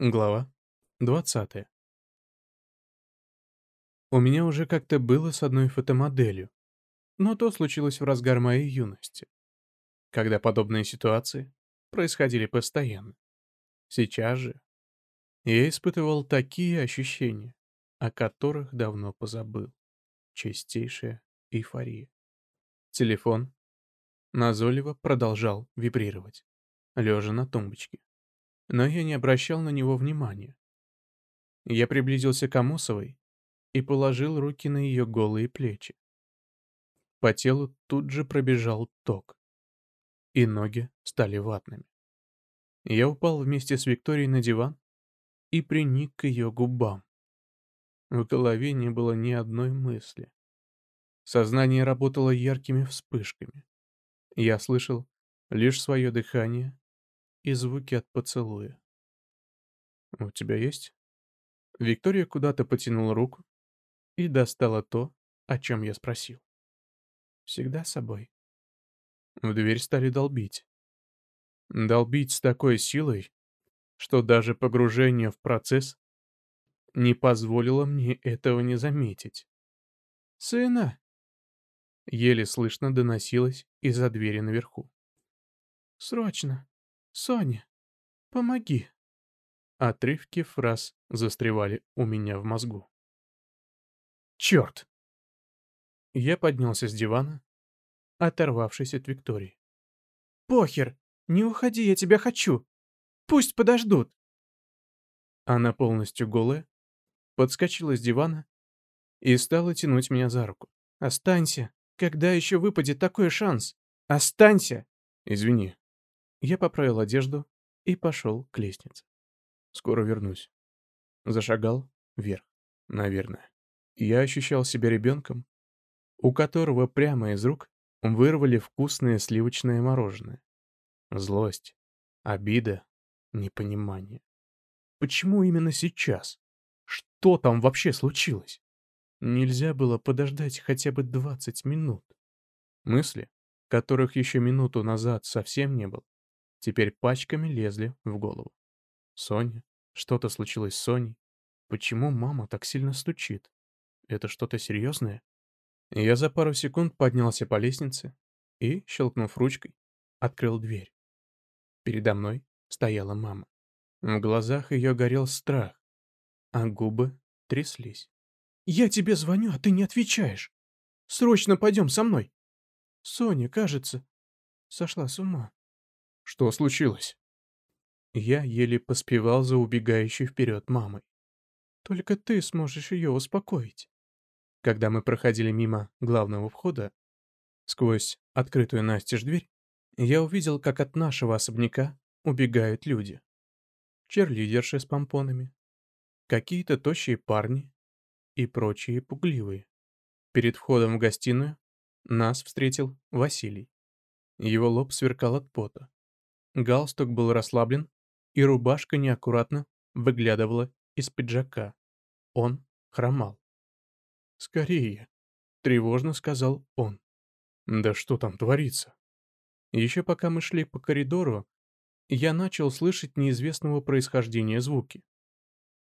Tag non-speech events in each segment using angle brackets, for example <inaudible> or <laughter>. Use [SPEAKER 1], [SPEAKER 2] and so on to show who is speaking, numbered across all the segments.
[SPEAKER 1] Глава 20. У меня уже как-то было с одной фотомоделью, но то случилось в разгар моей юности, когда подобные ситуации происходили постоянно. Сейчас же я испытывал такие ощущения, о которых давно позабыл. Чистейшая эйфория. Телефон назойливо продолжал вибрировать, лежа на тумбочке но я не обращал на него внимания. Я приблизился к Амосовой и положил руки на ее голые плечи. По телу тут же пробежал ток, и ноги стали ватными. Я упал вместе с Викторией на диван и приник к ее губам. В голове не было ни одной мысли. Сознание работало яркими вспышками. Я слышал лишь свое дыхание и звуки от поцелуя. «У тебя есть?» Виктория куда-то потянула руку и достала то, о чем я спросил. «Всегда с собой». В дверь стали долбить. Долбить с такой силой, что даже погружение в процесс не позволило мне этого не заметить. «Сына!» Еле слышно доносилось из-за двери наверху. «Срочно! «Соня, помоги!» Отрывки фраз застревали у меня в мозгу. «Черт!» Я поднялся с дивана, оторвавшись от Виктории. «Похер! Не уходи, я тебя хочу! Пусть подождут!» Она полностью голая, подскочила с дивана и стала тянуть меня за руку. «Останься! Когда еще выпадет такой шанс? Останься!» «Извини, я поправил одежду и пошел к лестнице. Скоро вернусь. Зашагал вверх, наверное. Я ощущал себя ребенком, у которого прямо из рук вырвали вкусное сливочное мороженое. Злость, обида, непонимание. Почему именно сейчас? Что там вообще случилось? Нельзя было подождать хотя бы 20 минут. Мысли, которых еще минуту назад совсем не было, теперь пачками лезли в голову. Соня? Что-то случилось с Соней? Почему мама так сильно стучит? Это что-то серьезное? Я за пару секунд поднялся по лестнице и, щелкнув ручкой, открыл дверь. Передо мной стояла мама. В глазах ее горел страх, а губы тряслись. «Я тебе звоню, а ты не отвечаешь. Срочно пойдем со мной. Соня, кажется, сошла с ума. Что случилось? Я еле поспевал за убегающей вперед мамой. Только ты сможешь ее успокоить. Когда мы проходили мимо главного входа, сквозь открытую настежь дверь, я увидел, как от нашего особняка убегают люди. Черлидерши с помпонами, какие-то тощие парни и прочие пугливые. Перед входом в гостиную нас встретил Василий. Его лоб сверкал от пота. Галстук был расслаблен, и рубашка неаккуратно выглядывала из пиджака. Он хромал. «Скорее!» — тревожно сказал он. «Да что там творится?» Еще пока мы шли по коридору, я начал слышать неизвестного происхождения звуки.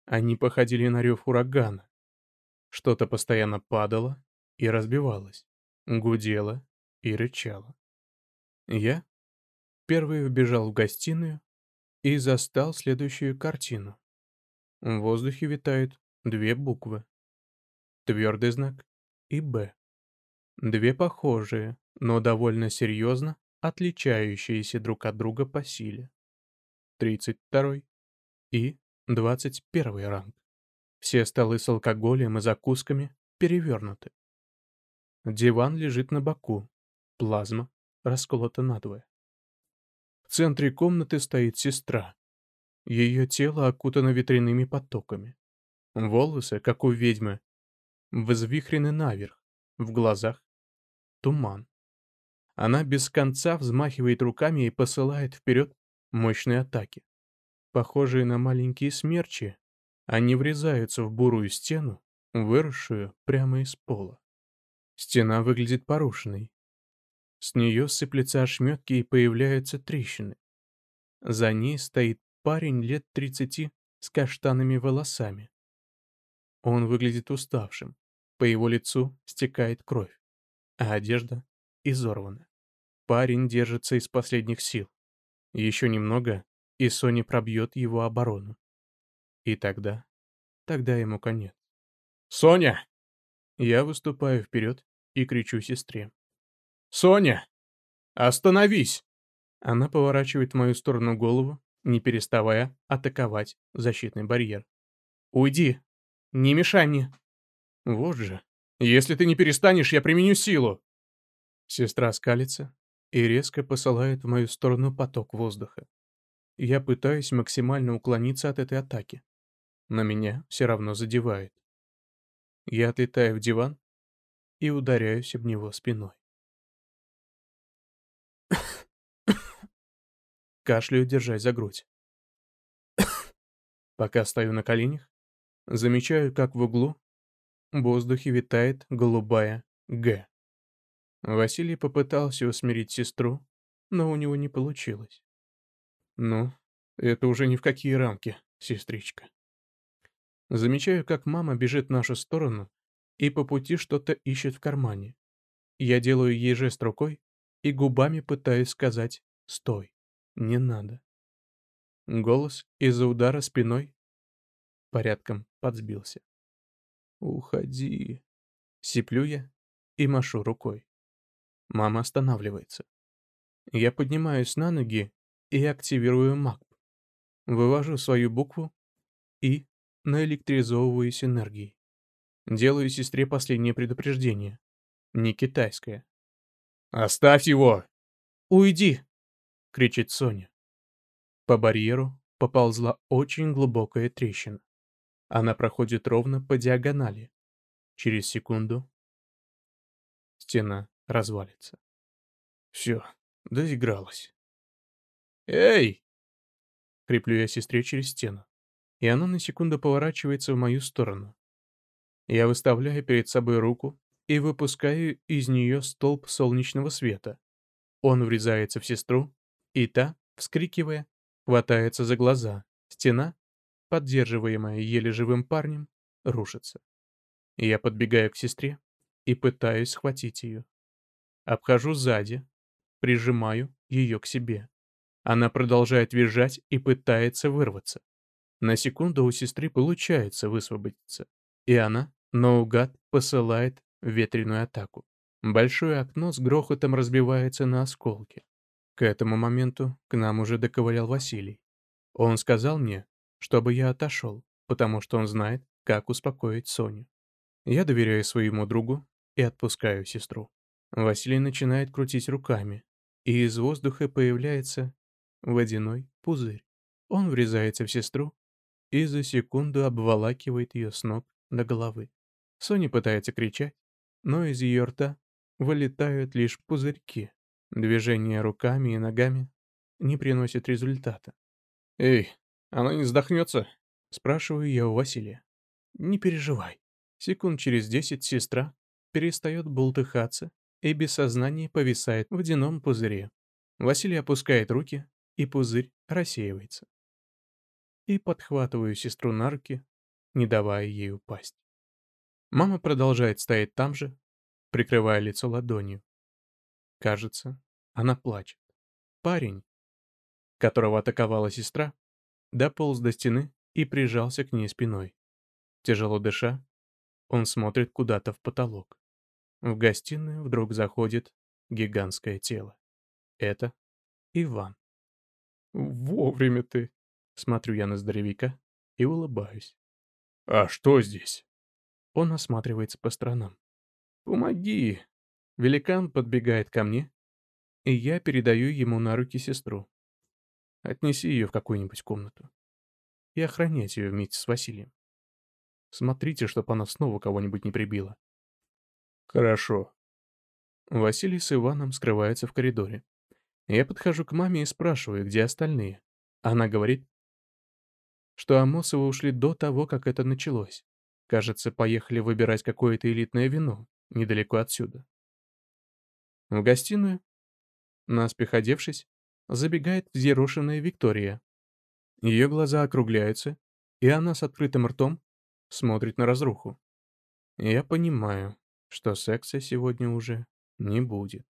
[SPEAKER 1] Они походили на рев урагана. Что-то постоянно падало и разбивалось, гудело и рычало. Я Первый вбежал в гостиную и застал следующую картину. В воздухе витают две буквы. Твердый знак и «Б». Две похожие, но довольно серьезно отличающиеся друг от друга по силе. 32 и 21 ранг. Все столы с алкоголем и закусками перевернуты. Диван лежит на боку, плазма расколота надвое. В центре комнаты стоит сестра. Ее тело окутано ветряными потоками. Волосы, как у ведьмы, взвихрены наверх, в глазах туман. Она без конца взмахивает руками и посылает вперед мощные атаки. Похожие на маленькие смерчи, они врезаются в бурую стену, выросшую прямо из пола. Стена выглядит порушенной, с нее сыплются ошметки и появляются трещины. За ней стоит парень лет тридцати с каштанными волосами. Он выглядит уставшим, по его лицу стекает кровь, а одежда изорвана. Парень держится из последних сил. Еще немного, и Соня пробьет его оборону. И тогда, тогда ему конец. «Соня!» Я выступаю вперед и кричу сестре. «Соня! Остановись!» Она поворачивает в мою сторону голову, не переставая атаковать защитный барьер. «Уйди! Не мешай мне!» «Вот же! Если ты не перестанешь, я применю силу!» Сестра скалится и резко посылает в мою сторону поток воздуха. Я пытаюсь максимально уклониться от этой атаки, но меня все равно задевает. Я отлетаю в диван и ударяюсь об него спиной. Кашляю, держась за грудь. Пока стою на коленях, замечаю, как в углу в воздухе витает голубая «Г». Василий попытался усмирить сестру, но у него не получилось. Ну, это уже ни в какие рамки, сестричка. Замечаю, как мама бежит в нашу сторону и по пути что-то ищет в кармане. Я делаю ей жест рукой и губами пытаюсь сказать «стой, не надо». Голос из-за удара спиной порядком подсбился. «Уходи», — сиплю я и машу рукой. Мама останавливается. Я поднимаюсь на ноги и активирую маг. Вывожу свою букву и наэлектризовываюсь энергией. Делаю сестре последнее предупреждение. Не китайское. «Оставь его!» «Уйди!» — кричит Соня. По барьеру поползла очень глубокая трещина. Она проходит ровно по диагонали. Через секунду стена развалится. Все, доигралась. «Эй!» — креплю я сестре через стену, и она на секунду поворачивается в мою сторону. Я выставляю перед собой руку и выпускаю из нее столб солнечного света. Он врезается в сестру, и та, вскрикивая, хватается за глаза. Стена, поддерживаемая еле живым парнем, рушится. Я подбегаю к сестре и пытаюсь схватить ее. Обхожу сзади, прижимаю ее к себе. Она продолжает визжать и пытается вырваться. На секунду у сестры получается высвободиться, и она, наугад, посылает ветреную атаку. Большое окно с грохотом разбивается на осколки. К этому моменту к нам уже доковылял Василий. Он сказал мне, чтобы я отошел, потому что он знает, как успокоить Соню. Я доверяю своему другу и отпускаю сестру. Василий начинает крутить руками, и из воздуха появляется водяной пузырь. Он врезается в сестру и за секунду обволакивает ее с ног до головы. Соня пытается кричать, но из ее рта вылетают лишь пузырьки. Движения руками и ногами не приносят результата. «Эй, она не вздохнется?» — спрашиваю я у Василия. «Не переживай». Секунд через десять сестра перестает бултыхаться и без сознания повисает в водяном пузыре. Василий опускает руки, и пузырь рассеивается. И подхватываю сестру на руки, не давая ей упасть. Мама продолжает стоять там же, прикрывая лицо ладонью. Кажется, она плачет. Парень, которого атаковала сестра, дополз до стены и прижался к ней спиной. Тяжело дыша, он смотрит куда-то в потолок. В гостиную вдруг заходит гигантское тело. Это Иван. «Вовремя ты!» Смотрю я на здоровяка и улыбаюсь. «А что здесь?» Он осматривается по сторонам. «Помоги!» Великан подбегает ко мне, и я передаю ему на руки сестру. Отнеси ее в какую-нибудь комнату. И охранять ее вместе с Василием. Смотрите, чтоб она снова кого-нибудь не прибила. «Хорошо». Василий с Иваном скрываются в коридоре. Я подхожу к маме и спрашиваю, где остальные. Она говорит, что Амосовы ушли до того, как это началось. Кажется, поехали выбирать какое-то элитное вино недалеко отсюда. В гостиную, наспех одевшись, забегает взъерошенная Виктория. Ее глаза округляются, и она с открытым ртом смотрит на разруху. Я понимаю, что секса сегодня уже не будет.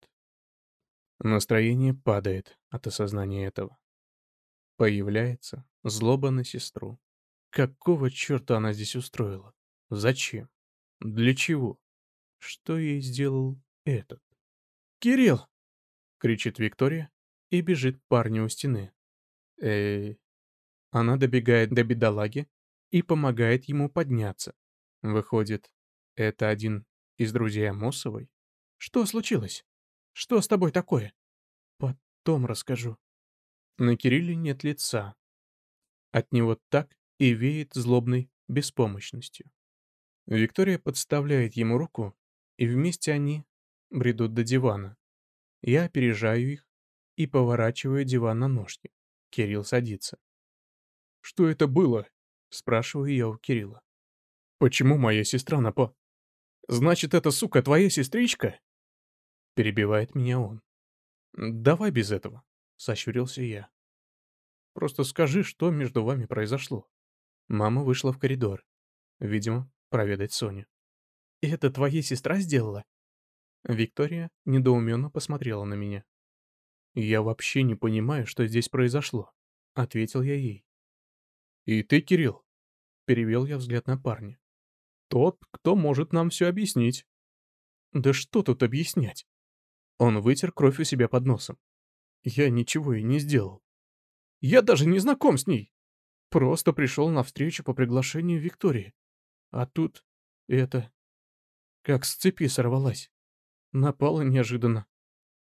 [SPEAKER 1] Настроение падает от осознания этого. Появляется злоба на сестру. Какого черта она здесь устроила? Зачем? Для чего? Что ей сделал этот? «Кирилл!» — кричит Виктория и бежит к парню у стены. э Она добегает до бедолаги и помогает ему подняться. Выходит, это один из друзей Амосовой? Что случилось? Что с тобой такое? Потом расскажу. На Кирилле нет лица. От него так и веет злобной беспомощностью. Виктория подставляет ему руку, и вместе они бредут до дивана. Я опережаю их и поворачиваю диван на ножки. Кирилл садится. «Что это было?» — спрашиваю я у Кирилла. «Почему моя сестра напа...» «Значит, эта сука твоя сестричка?» Перебивает меня он. «Давай без этого», — сощурился я. «Просто скажи, что между вами произошло». Мама вышла в коридор. Видимо, проведать Соню. «Это твоя сестра сделала?» Виктория недоуменно посмотрела на меня. «Я вообще не понимаю, что здесь произошло», — ответил я ей. «И ты, Кирилл?» — перевел я взгляд на парня. «Тот, кто может нам все объяснить». «Да что тут объяснять?» Он вытер кровь у себя под носом. «Я ничего и не сделал. Я даже не знаком с ней. Просто пришел на встречу по приглашению Виктории. А тут это... Как с цепи сорвалась. Напала неожиданно.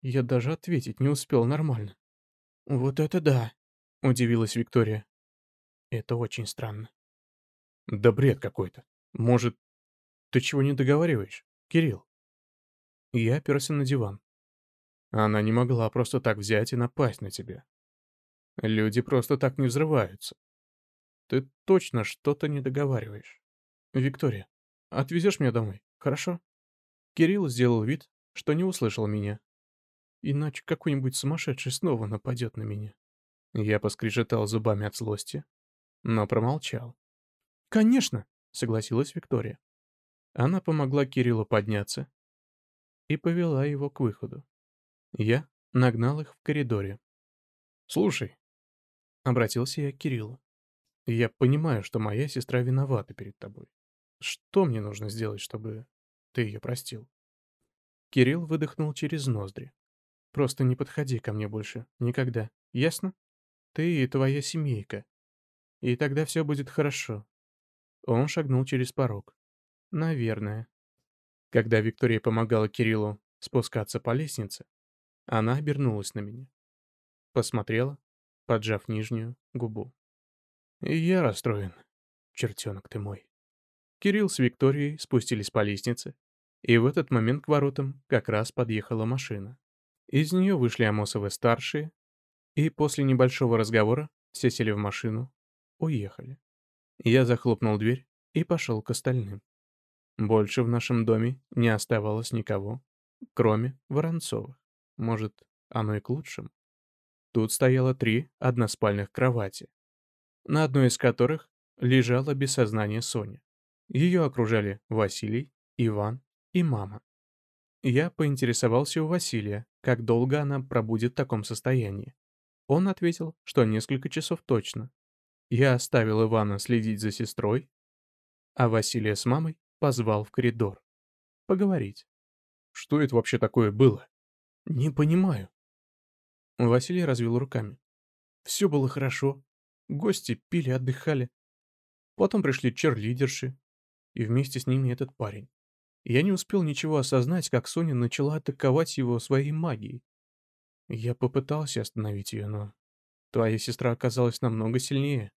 [SPEAKER 1] Я даже ответить не успел нормально. «Вот это да!» — удивилась Виктория. «Это очень странно». «Да бред какой-то. Может, ты чего не договариваешь, Кирилл?» Я оперся на диван. Она не могла просто так взять и напасть на тебя. Люди просто так не взрываются. Ты точно что-то не договариваешь. Виктория, отвезешь меня домой, хорошо? Кирилл сделал вид, что не услышал меня. Иначе какой-нибудь сумасшедший снова нападет на меня. Я поскрежетал зубами от злости, но промолчал. «Конечно!» — согласилась Виктория. Она помогла Кириллу подняться и повела его к выходу. Я нагнал их в коридоре. «Слушай», — обратился я к Кириллу, — «я понимаю, что моя сестра виновата перед тобой. Что мне нужно сделать, чтобы ты ее простил?» Кирилл выдохнул через ноздри. «Просто не подходи ко мне больше. Никогда. Ясно? Ты и твоя семейка. И тогда все будет хорошо». Он шагнул через порог. «Наверное». Когда Виктория помогала Кириллу спускаться по лестнице, она обернулась на меня. Посмотрела, поджав нижнюю губу. Я расстроен, чертенок ты мой. Кирилл с Викторией спустились по лестнице, и в этот момент к воротам как раз подъехала машина. Из нее вышли Амосовы-старшие, и после небольшого разговора все сели в машину, уехали. Я захлопнул дверь и пошел к остальным. Больше в нашем доме не оставалось никого, кроме Воронцовых. Может, оно и к лучшему. Тут стояло три односпальных кровати, на одной из которых лежала без сознания Соня. Ее окружали Василий, Иван и мама. Я поинтересовался у Василия, как долго она пробудет в таком состоянии. Он ответил, что несколько часов точно. Я оставил Ивана следить за сестрой, а Василия с мамой позвал в коридор. Поговорить. Что это вообще такое было? Не понимаю. Василий развел руками. Все было хорошо. Гости пили, отдыхали. Потом пришли черлидерши, и вместе с ними этот парень. Я не успел ничего осознать, как Соня начала атаковать его своей магией. Я попытался остановить ее, но твоя сестра оказалась намного сильнее.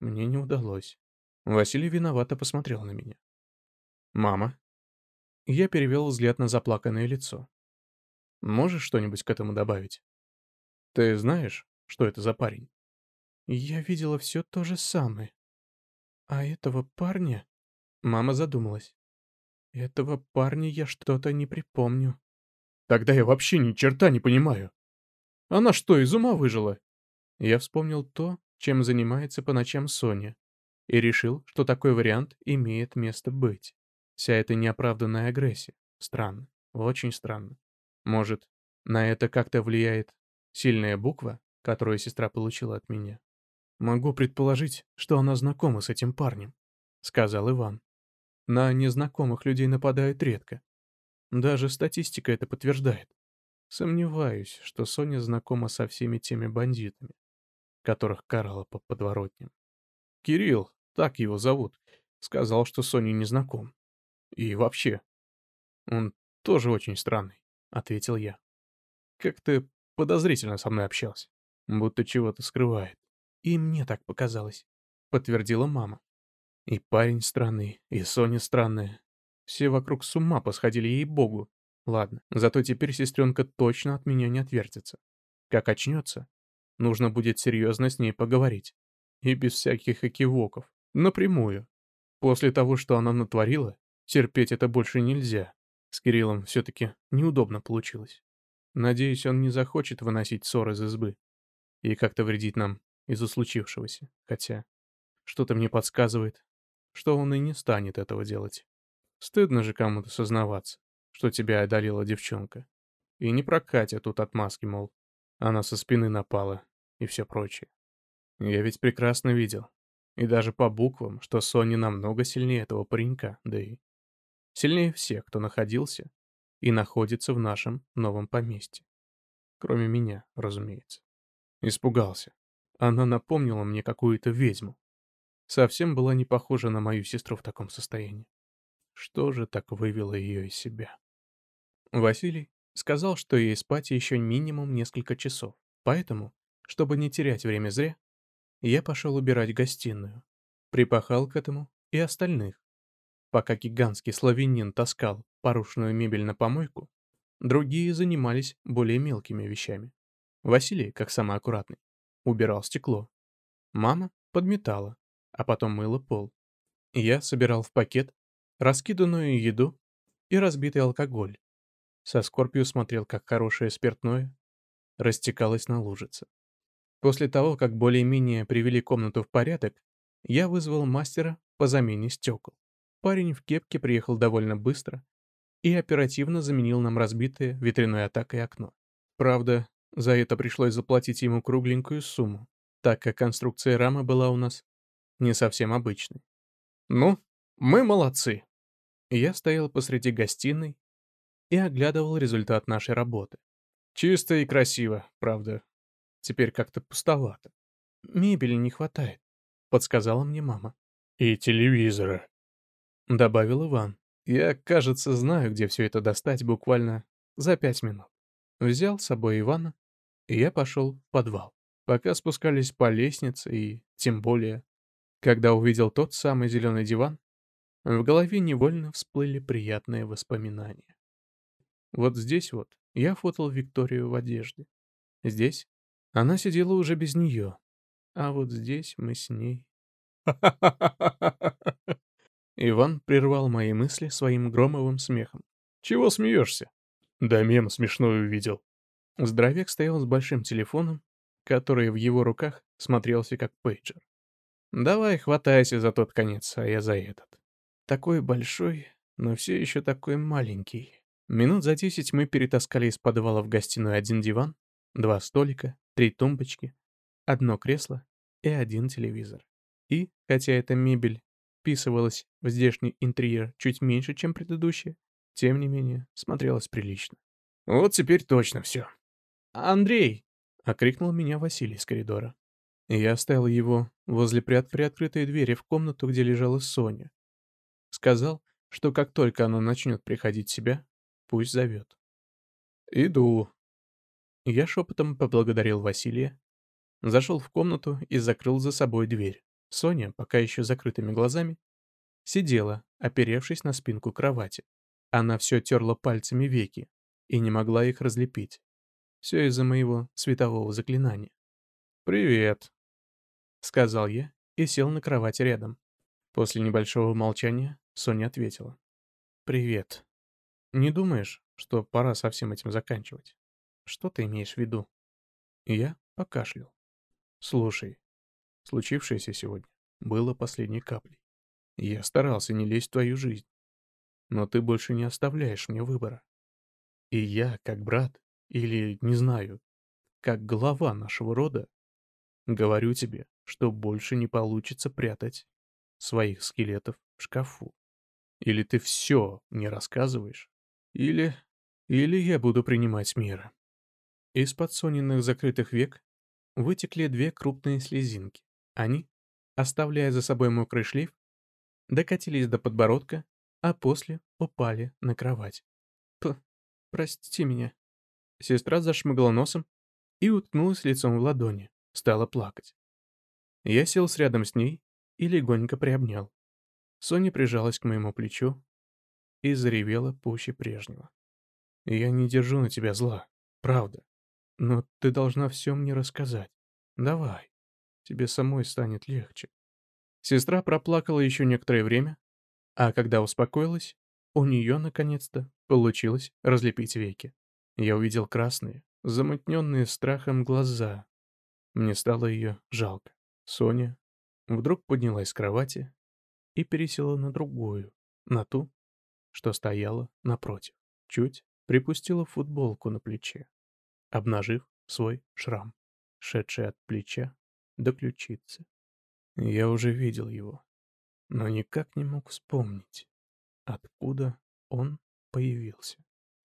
[SPEAKER 1] Мне не удалось. Василий виновато посмотрел на меня. «Мама?» Я перевел взгляд на заплаканное лицо. Можешь что-нибудь к этому добавить? Ты знаешь, что это за парень? Я видела все то же самое. А этого парня... Мама задумалась. Этого парня я что-то не припомню. Тогда я вообще ни черта не понимаю. Она что, из ума выжила? Я вспомнил то, чем занимается по ночам Соня, и решил, что такой вариант имеет место быть. Вся эта неоправданная агрессия. Странно. Очень странно. Может, на это как-то влияет сильная буква, которую сестра получила от меня? Могу предположить, что она знакома с этим парнем, сказал Иван. На незнакомых людей нападают редко. Даже статистика это подтверждает. Сомневаюсь, что Соня знакома со всеми теми бандитами, которых карала по подворотням. Кирилл, так его зовут, сказал, что Соня не знаком. И вообще, он тоже очень странный, ответил я. Как-то подозрительно со мной общался, будто чего-то скрывает. И мне так показалось, подтвердила мама. И парень странный, и Соня странная. Все вокруг с ума посходили ей-богу. Ладно, зато теперь сестренка точно от меня не отвертится. Как очнется, нужно будет серьезно с ней поговорить. И без всяких экивоков. Напрямую. После того, что она натворила, терпеть это больше нельзя. С Кириллом все-таки неудобно получилось. Надеюсь, он не захочет выносить ссор из избы и как-то вредить нам из-за случившегося. Хотя, что-то мне подсказывает, что он и не станет этого делать. Стыдно же кому-то сознаваться, что тебя одолела девчонка. И не прокатя тут отмазки, мол, она со спины напала и все прочее. Я ведь прекрасно видел, и даже по буквам, что Соня намного сильнее этого паренька, да и сильнее всех, кто находился и находится в нашем новом поместье. Кроме меня, разумеется. Испугался. Она напомнила мне какую-то ведьму. Совсем была не похожа на мою сестру в таком состоянии. Что же так вывело ее из себя? Василий сказал, что ей спать еще минимум несколько часов, поэтому, чтобы не терять время зря, я пошел убирать гостиную. Припахал к этому и остальных. Пока гигантский славянин таскал порушенную мебель на помойку, другие занимались более мелкими вещами. Василий, как самый аккуратный, убирал стекло. Мама подметала, а потом мыла пол. Я собирал в пакет раскиданную еду и разбитый алкоголь. Со скорбью смотрел, как хорошее спиртное растекалось на лужице. После того, как более-менее привели комнату в порядок, я вызвал мастера по замене стекол. Парень в кепке приехал довольно быстро и оперативно заменил нам разбитое ветряной атакой окно. Правда, за это пришлось заплатить ему кругленькую сумму, так как конструкция рамы была у нас не совсем обычной. «Ну, мы молодцы!» Я стоял посреди гостиной и оглядывал результат нашей работы. Чисто и красиво, правда. Теперь как-то пустовато. Мебели не хватает, подсказала мне мама. И телевизора, добавил Иван. Я, кажется, знаю, где все это достать буквально за пять минут. Взял с собой Ивана, и я пошел в подвал. Пока спускались по лестнице, и тем более, когда увидел тот самый зеленый диван, в голове невольно всплыли приятные воспоминания. Вот здесь вот я фотал Викторию в одежде. Здесь она сидела уже без нее. А вот здесь мы с ней... <laughs> Иван прервал мои мысли своим громовым смехом. «Чего смеешься?» «Да мем смешной увидел». Здоровяк стоял с большим телефоном, который в его руках смотрелся как пейджер. «Давай хватайся за тот конец, а я за этот». Такой большой, но все еще такой маленький. Минут за десять мы перетаскали из подвала в гостиную один диван, два столика, три тумбочки, одно кресло и один телевизор. И, хотя эта мебель вписывалась в здешний интерьер чуть меньше, чем предыдущая, тем не менее смотрелась прилично. «Вот теперь точно все». «Андрей!» — окрикнул меня Василий из коридора. Я оставил его возле приоткрытой двери в комнату, где лежала Соня, Сказал, что как только она начнет приходить в себя, пусть зовет. «Иду». Я шепотом поблагодарил Василия, зашел в комнату и закрыл за собой дверь. Соня, пока еще закрытыми глазами, сидела, оперевшись на спинку кровати. Она все терла пальцами веки и не могла их разлепить. Все из-за моего светового заклинания. «Привет», — сказал я и сел на кровати рядом. После небольшого молчания Соня ответила. «Привет. Не думаешь, что пора со всем этим заканчивать? Что ты имеешь в виду?» Я покашлял. «Слушай, случившееся сегодня было последней каплей. Я старался не лезть в твою жизнь, но ты больше не оставляешь мне выбора. И я, как брат, или, не знаю, как глава нашего рода, говорю тебе, что больше не получится прятать своих скелетов в шкафу. Или ты все мне рассказываешь, или... или я буду принимать меры. Из-под Сониных закрытых век вытекли две крупные слезинки. Они, оставляя за собой мокрый шлейф, докатились до подбородка, а после упали на кровать. П прости меня. Сестра зашмыгла носом и уткнулась лицом в ладони, стала плакать. Я сел рядом с ней и легонько приобнял. Соня прижалась к моему плечу и заревела пуще прежнего. «Я не держу на тебя зла, правда. Но ты должна все мне рассказать. Давай, тебе самой станет легче». Сестра проплакала еще некоторое время, а когда успокоилась, у нее, наконец-то, получилось разлепить веки. Я увидел красные, замутненные страхом глаза. Мне стало ее жалко. Соня вдруг поднялась с кровати и пересела на другую, на ту, что стояла напротив. Чуть припустила футболку на плече, обнажив свой шрам, шедший от плеча до ключицы. Я уже видел его, но никак не мог вспомнить, откуда он появился.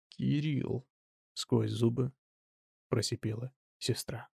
[SPEAKER 1] «Кирилл!» — сквозь зубы просипела сестра.